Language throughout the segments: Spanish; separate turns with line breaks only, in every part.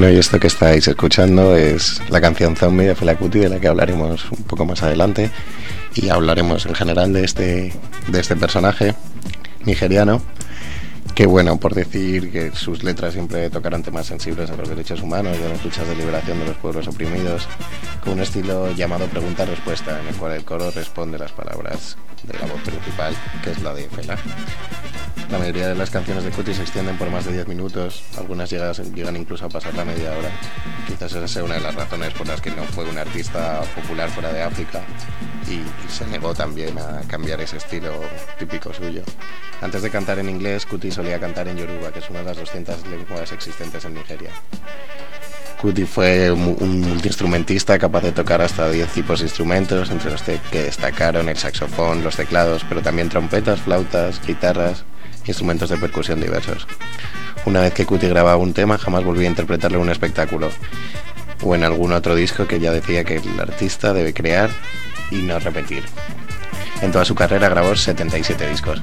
Bueno, y esto que estáis escuchando es la canción Zombie de Fela Kuti, de la que hablaremos un poco más adelante. Y hablaremos en general de este, de este personaje nigeriano. Que bueno, por decir que sus letras siempre tocaron temas sensibles a los derechos humanos y a las luchas de liberación de los pueblos oprimidos, con un estilo llamado pregunta-respuesta, en el cual el coro responde las palabras de la voz principal, que es la de Fela. La mayoría de las canciones de Cuti se extienden por más de 10 minutos, algunas llegan, incluso a pasar la media hora. Quizás esa sea una de las razones por las que no fue un artista popular fuera de África y, se negó también a cambiar ese estilo típico suyo. Antes de cantar en inglés, Cuti solía cantar en Yoruba, que es una de las 200 lenguas existentes en Nigeria. Cuti fue un multiinstrumentista capaz de tocar hasta 10 tipos de instrumentos, entre los que destacaron el saxofón, los teclados, pero también trompetas, flautas, guitarras, instrumentos de percusión diversos. Una vez que Cuti grababa un tema, jamás volvía a interpretarlo en un espectáculo o en algún otro disco que ya decía que el artista debe crear y no repetir. En toda su carrera grabó 77 discos.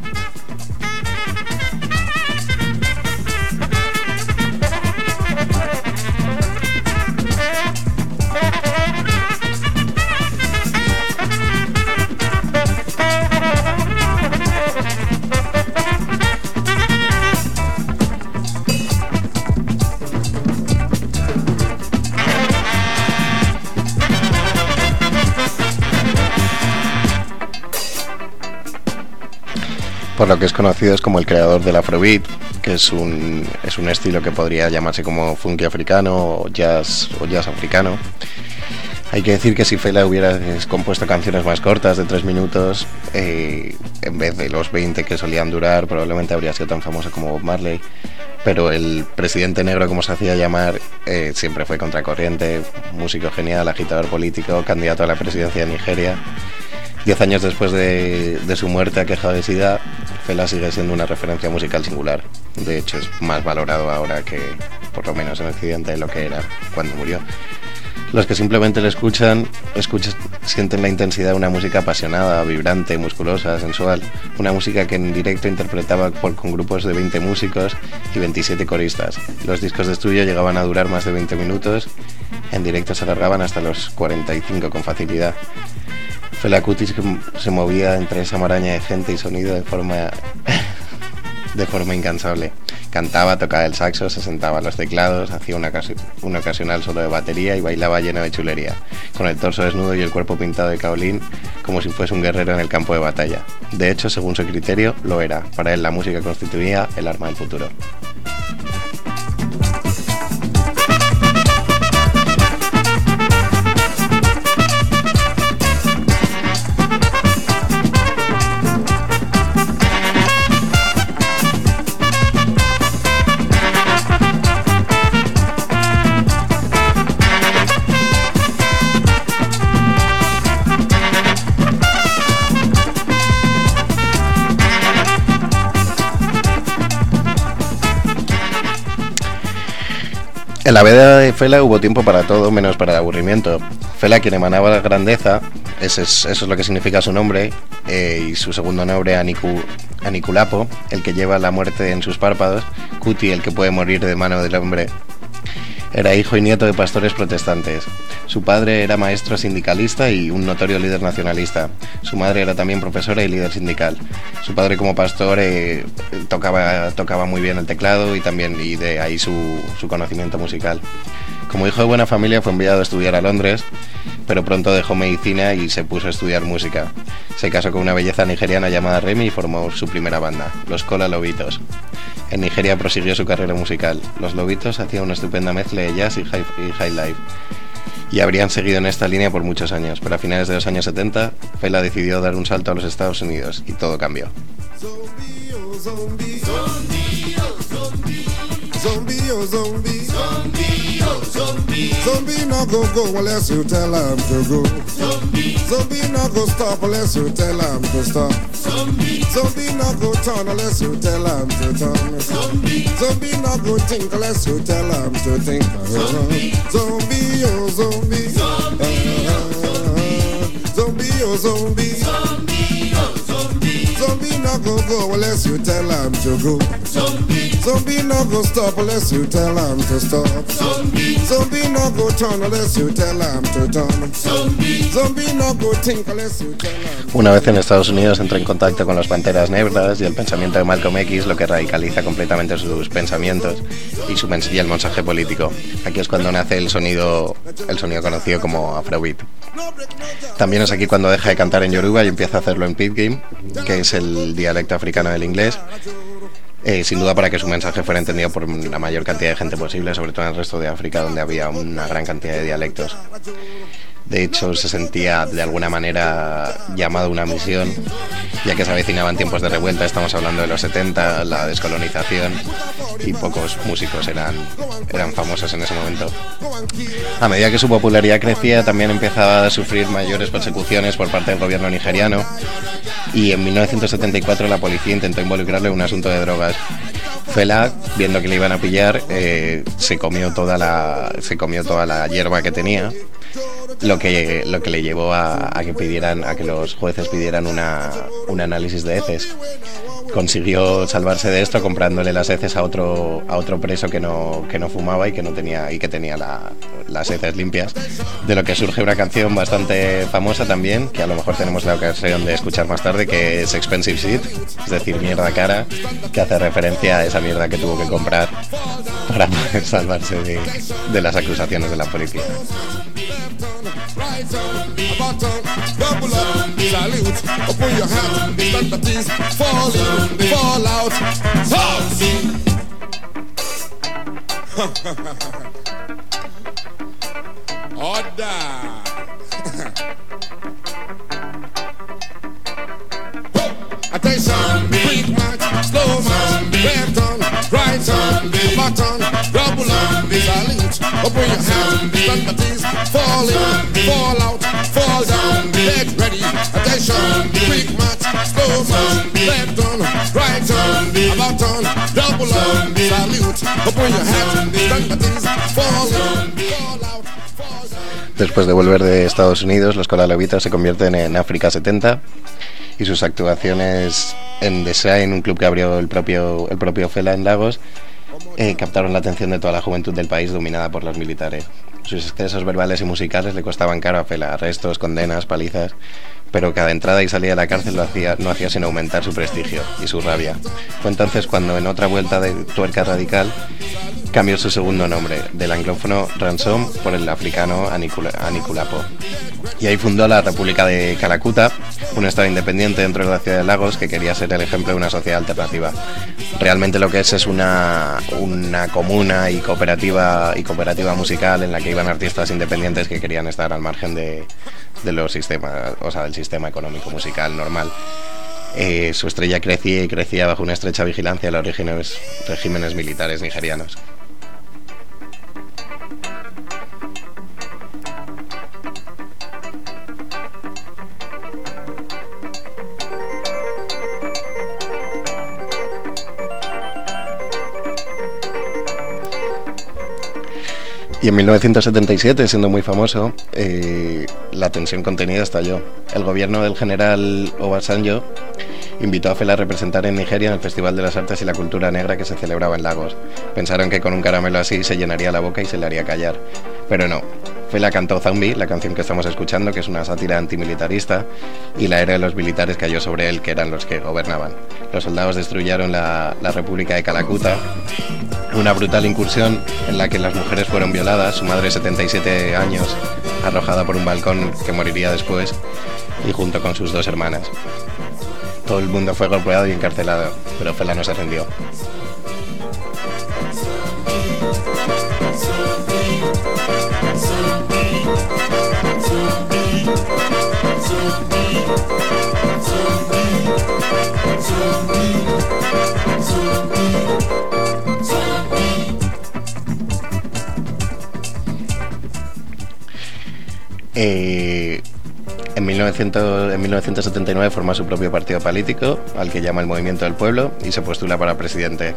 Por lo que es conocido es como el creador del Afrobeat, que es un, es un estilo que podría llamarse como funky africano o jazz, o jazz africano. Hay que decir que si Fela hubiera compuesto canciones más cortas de tres minutos, eh, en vez de los 20 que solían durar, probablemente habría sido tan famoso como Bob Marley. Pero el presidente negro, como se hacía llamar, eh, siempre fue contracorriente, músico genial, agitador político, candidato a la presidencia de Nigeria Diez años después de, su muerte aquejado de SIDA, Fela sigue siendo una referencia musical singular. De hecho, es más valorado ahora que, por lo menos en Occidente, de lo que era cuando murió. Los que simplemente le escuchan, escuchan, sienten la intensidad de una música apasionada, vibrante, musculosa, sensual. Una música que en directo interpretaba con grupos de 20 músicos y 27 coristas. Los discos de estudio llegaban a durar más de 20 minutos, en directo se alargaban hasta los 45 con facilidad. Fela Cutis se movía entre esa maraña de gente y sonido de forma de forma incansable. Cantaba, tocaba el saxo, se sentaba a los teclados, hacía un ocasional solo de batería y bailaba lleno de chulería, con el torso desnudo y el cuerpo pintado de caolín como si fuese un guerrero en el campo de batalla. De hecho, según su criterio, lo era. Para él la música constituía el arma del futuro. En la vida de Fela hubo tiempo para todo menos para el aburrimiento. Fela, quien emanaba la grandeza, ese es, eso es lo que significa su nombre, eh, y su segundo nombre, Aniku, Aniculapo, el que lleva la muerte en sus párpados, Cuti, el que puede morir de mano del hombre era hijo y nieto de pastores protestantes. Su padre era maestro sindicalista y un notorio líder nacionalista. Su madre era también profesora y líder sindical. Su padre como pastor eh, tocaba, tocaba muy bien el teclado y también y de ahí su, su conocimiento musical. Como hijo de buena familia fue enviado a estudiar a Londres, pero pronto dejó medicina y se puso a estudiar música. Se casó con una belleza nigeriana llamada Remy y formó su primera banda, los Cola Lobitos. En Nigeria prosiguió su carrera musical. Los Lobitos hacían una estupenda mezcla de jazz y high, y life. Y habrían seguido en esta línea por muchos años, pero a finales de los años 70, Fela decidió dar un salto a los Estados Unidos y todo cambió. zombie. Not go go unless you tell to go. Zombie. Not go stop stop. Zombie. Zombie not go turn unless you tell him to turn. Zombie. Zombie not go think unless you tell him to think. Zombie. Zombie oh zombie. Zombie oh zombie. Zombie oh zombie. Zombie oh zombie. Zombie not go
go unless you tell them to go. Zombie, zombie no go stop unless you tell them to stop. Zombie, zombie no go turn unless you tell them to turn. Zombie, zombie no go think unless you tell them.
Una vez en Estados Unidos entra en contacto con los Panteras Negras y el pensamiento de Malcolm X, lo que radicaliza completamente sus pensamientos y su y el mensaje político. Aquí es cuando nace el sonido, el sonido conocido como Afrobeat. También es aquí cuando deja de cantar en Yoruba y empieza a hacerlo en Pidgin que es el dialecto africano del inglés. Eh, sin duda para que su mensaje fuera entendido por la mayor cantidad de gente posible, sobre todo en el resto de África, donde había una gran cantidad de dialectos. De hecho, se sentía de alguna manera llamado a una misión, ya que se avecinaban tiempos de revuelta, estamos hablando de los 70, la descolonización, y pocos músicos eran, eran famosos en ese momento. A medida que su popularidad crecía, también empezaba a sufrir mayores persecuciones por parte del gobierno nigeriano, y en 1974 la policía intentó involucrarle en un asunto de drogas. Fela, viendo que le iban a pillar, eh, se comió toda la se comió toda la hierba que tenía lo que, lo que le llevó a, que pidieran, a que los jueces pidieran una, un análisis de heces. Consiguió salvarse de esto comprándole las heces a otro, a otro preso que no, que no fumaba y que no tenía, y que tenía las heces limpias. De lo que surge una canción bastante famosa también, que a lo mejor tenemos la ocasión de escuchar más tarde, que es Expensive Shit, es decir, mierda cara, que hace referencia a esa mierda que tuvo que comprar para poder salvarse de, de las acusaciones de la policía. Right on, a button, double up, salute, open your hand, stand the peace, fall in, fall out, zombie. Order. Attention, quick march, slow march, left on, right on, button, double up, salute, open your hands, stand the peace, fall in, fall out, fall down, get ready, attention, quick match, slow match, left on, right on, about on, double on, salute, open your hands, stand the peace, fall in, fall out. Después de volver de Estados Unidos, los Colalevitas se convierten en África 70 y sus actuaciones en Design, un club que abrió el propio, el propio Fela en Lagos, eh, captaron la atención de toda la juventud del país dominada por los militares. Sus excesos verbales y musicales le costaban caro a Fela, arrestos, condenas, palizas, pero cada entrada y salida de la cárcel lo hacía, no hacía sino aumentar su prestigio y su rabia. Fue entonces cuando en otra vuelta de tuerca radical cambió su segundo nombre, del anglófono Ransom por el africano Aniculapo. Y ahí fundó la República de Calacuta, un estado independiente dentro de la ciudad de Lagos que quería ser el ejemplo de una sociedad alternativa. Realmente lo que es es una, una comuna y cooperativa, y cooperativa musical en la que iban artistas independientes que querían estar al margen de, los sistemas, o sea, del sistema económico musical normal. Eh, su estrella crecía y crecía bajo una estrecha vigilancia de los regímenes militares nigerianos. Y en 1977, siendo muy famoso, eh, la tensión contenida estalló. El gobierno del general Obasanjo invitó a Fela a representar en Nigeria en el Festival de las Artes y la Cultura Negra que se celebraba en Lagos. Pensaron que con un caramelo así se llenaría la boca y se le haría callar. Pero no. Fela cantó Zombie, la canción que estamos escuchando, que es una sátira antimilitarista, y la era de los militares cayó sobre él, que eran los que gobernaban. Los soldados destruyeron la, la República de Calacuta una brutal incursión en la que las mujeres fueron violadas, su madre 77 años arrojada por un balcón que moriría después y junto con sus dos hermanas. Todo el mundo fue golpeado y encarcelado, pero Fela no se rindió. Eh, en, 1900, en 1979 forma su propio partido político, al que llama el Movimiento del Pueblo, y se postula para presidente.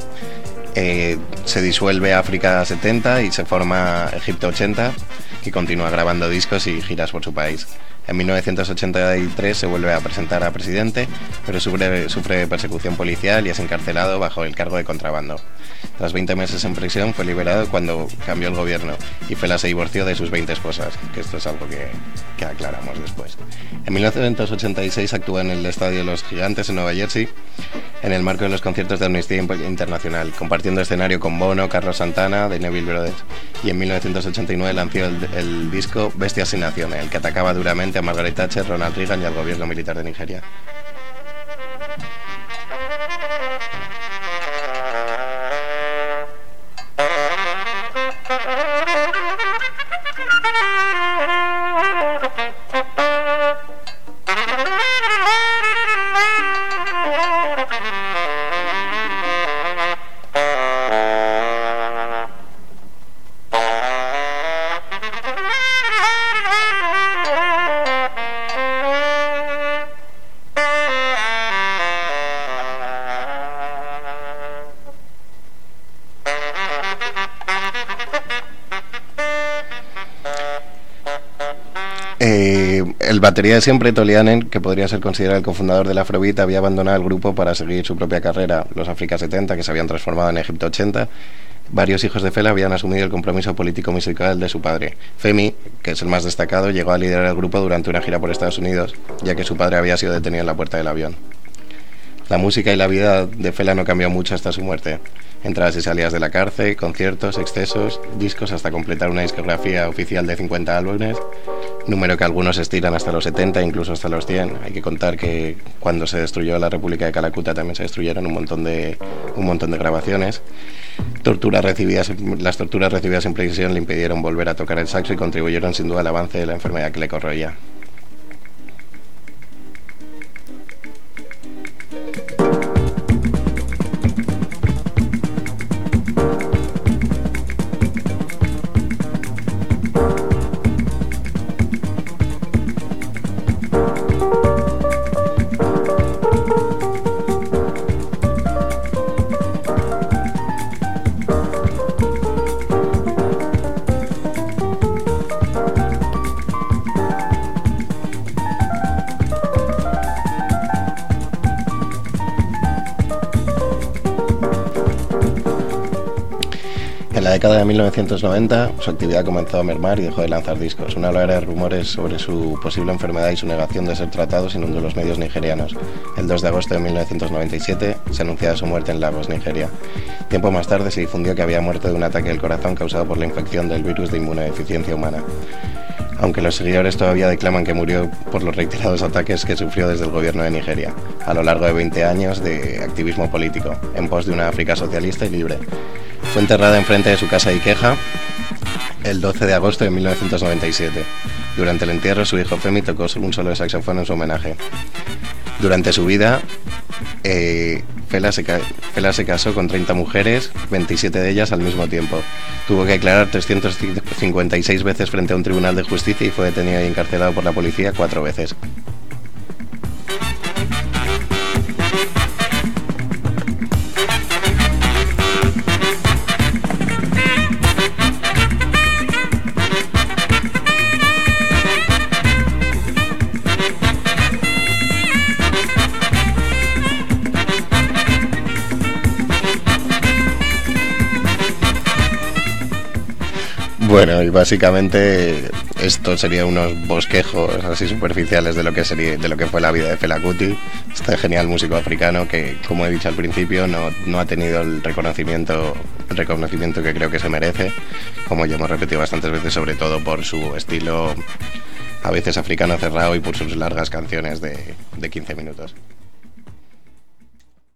Eh, se disuelve África 70 y se forma Egipto 80, que continúa grabando discos y giras por su país. En 1983 se vuelve a presentar a presidente, pero sufre, persecución policial y es encarcelado bajo el cargo de contrabando. Tras 20 meses en prisión fue liberado cuando cambió el gobierno y Fela se divorció de sus 20 esposas, que esto es algo que, que aclaramos después. En 1986 actúa en el Estadio Los Gigantes en Nueva Jersey en el marco de los conciertos de Amnistía Internacional, compartiendo escenario con Bono, Carlos Santana, de Neville Brothers. Y en 1989 lanzó el, disco Bestias sin Nación, el que atacaba duramente a Margaret Thatcher, Ronald Reagan y al gobierno militar de Nigeria. El batería de siempre, Tolianen, que podría ser considerado el cofundador del Afrobeat, había abandonado el grupo para seguir su propia carrera, los África 70, que se habían transformado en Egipto 80. Varios hijos de Fela habían asumido el compromiso político musical de su padre. Femi, que es el más destacado, llegó a liderar el grupo durante una gira por Estados Unidos, ya que su padre había sido detenido en la puerta del avión. La música y la vida de Fela no cambió mucho hasta su muerte. Entradas y salidas de la cárcel, conciertos, excesos, discos hasta completar una discografía oficial de 50 álbumes, número que algunos estiran hasta los 70, incluso hasta los 100. Hay que contar que cuando se destruyó la República de Calacuta también se destruyeron un montón de, un montón de grabaciones. Torturas recibidas, las torturas recibidas en prisión le impidieron volver a tocar el saxo y contribuyeron sin duda al avance de la enfermedad que le corroía. Década de 1990 su actividad comenzó a mermar y dejó de lanzar discos. Una ola de rumores sobre su posible enfermedad y su negación de ser tratado inundó los medios nigerianos. El 2 de agosto de 1997 se anunciaba su muerte en Lagos, Nigeria. Tiempo más tarde se difundió que había muerto de un ataque del corazón causado por la infección del virus de inmunodeficiencia humana aunque los seguidores todavía declaman que murió por los reiterados ataques que sufrió desde el gobierno de Nigeria, a lo largo de 20 años de activismo político, en pos de una África socialista y libre. Fue enterrada enfrente de su casa de Iqueja el 12 de agosto de 1997. Durante el entierro, su hijo Femi tocó un solo saxofón en su homenaje. Durante su vida, eh, Fela, se Fela se casó con 30 mujeres, 27 de ellas al mismo tiempo. Tuvo que declarar 356 veces frente a un tribunal de justicia y fue detenido y encarcelado por la policía cuatro veces. Bueno, y básicamente esto sería unos bosquejos así superficiales de lo que sería, de lo que fue la vida de Fela Kuti, este genial músico africano que, como he dicho al principio, no, no ha tenido el reconocimiento, el reconocimiento que creo que se merece, como ya hemos repetido bastantes veces, sobre todo por su estilo a veces africano cerrado y por sus largas canciones de, de 15 minutos.